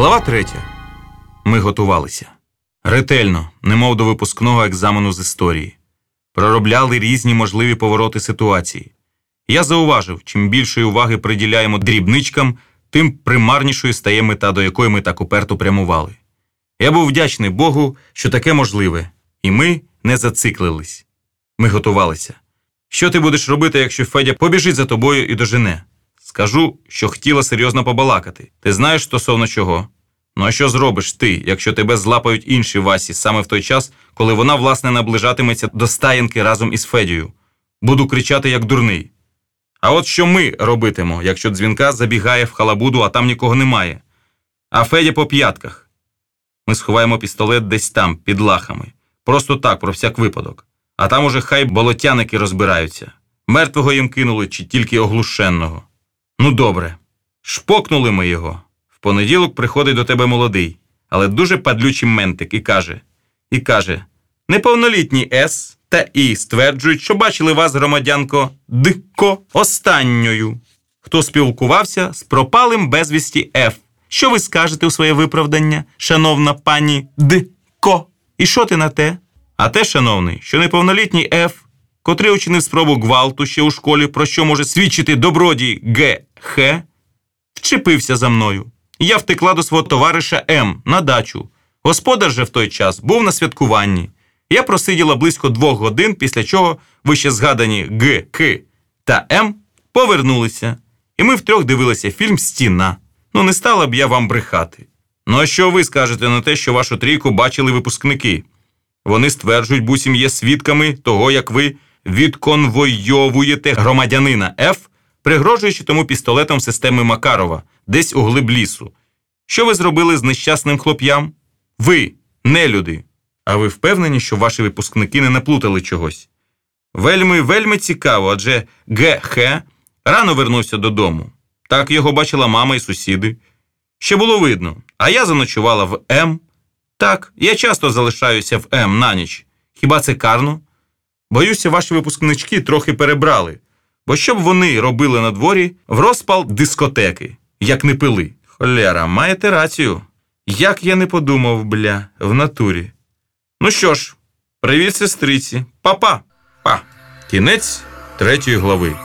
Глава третя. Ми готувалися. Ретельно, немов до випускного екзамену з історії. Проробляли різні можливі повороти ситуації. Я зауважив, чим більшої уваги приділяємо дрібничкам, тим примарнішою стає мета, до якої ми так уперто прямували. Я був вдячний Богу, що таке можливе, і ми не зациклились. Ми готувалися. Що ти будеш робити, якщо Федя побіжить за тобою і дожене? Скажу, що хотіла серйозно побалакати. Ти знаєш стосовно чого? Ну а що зробиш ти, якщо тебе злапають інші Васі саме в той час, коли вона, власне, наближатиметься до стаєнки разом із Федією? Буду кричати, як дурний. А от що ми робитимо, якщо дзвінка забігає в халабуду, а там нікого немає? А Федя по п'ятках. Ми сховаємо пістолет десь там, під лахами. Просто так, про всяк випадок. А там уже хай болотяники розбираються. Мертвого їм кинули чи тільки оглушенного. Ну, добре. Шпокнули ми його. В понеділок приходить до тебе молодий, але дуже падлючий ментик і каже: і каже: Неповнолітній С та І стверджують, що бачили вас, громадянко, Дко останньою. Хто спілкувався з пропалим безвісті Ф. Що ви скажете у своє виправдання, шановна пані Дко? І що ти на те? А те, шановний, що неповнолітній Ф, котрий учинив спробу гвалту ще у школі, про що може свідчити добродій Г. Х, вчепився за мною. Я втекла до свого товариша М на дачу. Господар же в той час був на святкуванні. Я просиділа близько двох годин, після чого вище згадані Г, К та М повернулися. І ми втрьох дивилися фільм Стіна. Ну, не стала б я вам брехати. Ну а що ви скажете на те, що вашу трійку бачили випускники? Вони стверджують, бусім є свідками того, як ви відконвойовуєте громадянина Ф, пригрожуючи тому пістолетом системи Макарова, десь у глиб лісу. Що ви зробили з нещасним хлоп'ям? Ви, нелюди. А ви впевнені, що ваші випускники не наплутали чогось? Вельми, вельми цікаво, адже Г.Х. рано вернувся додому. Так його бачила мама і сусіди. Ще було видно, а я заночувала в М. Так, я часто залишаюся в М на ніч. Хіба це карно? Боюся, ваші випускнички трохи перебрали, бо що б вони робили на дворі в розпал дискотеки, як не пили. Холера, маєте рацію. Як я не подумав, бля, в натурі. Ну що ж, привіт, сестриці, Па-па. Па. Кінець третьої глави.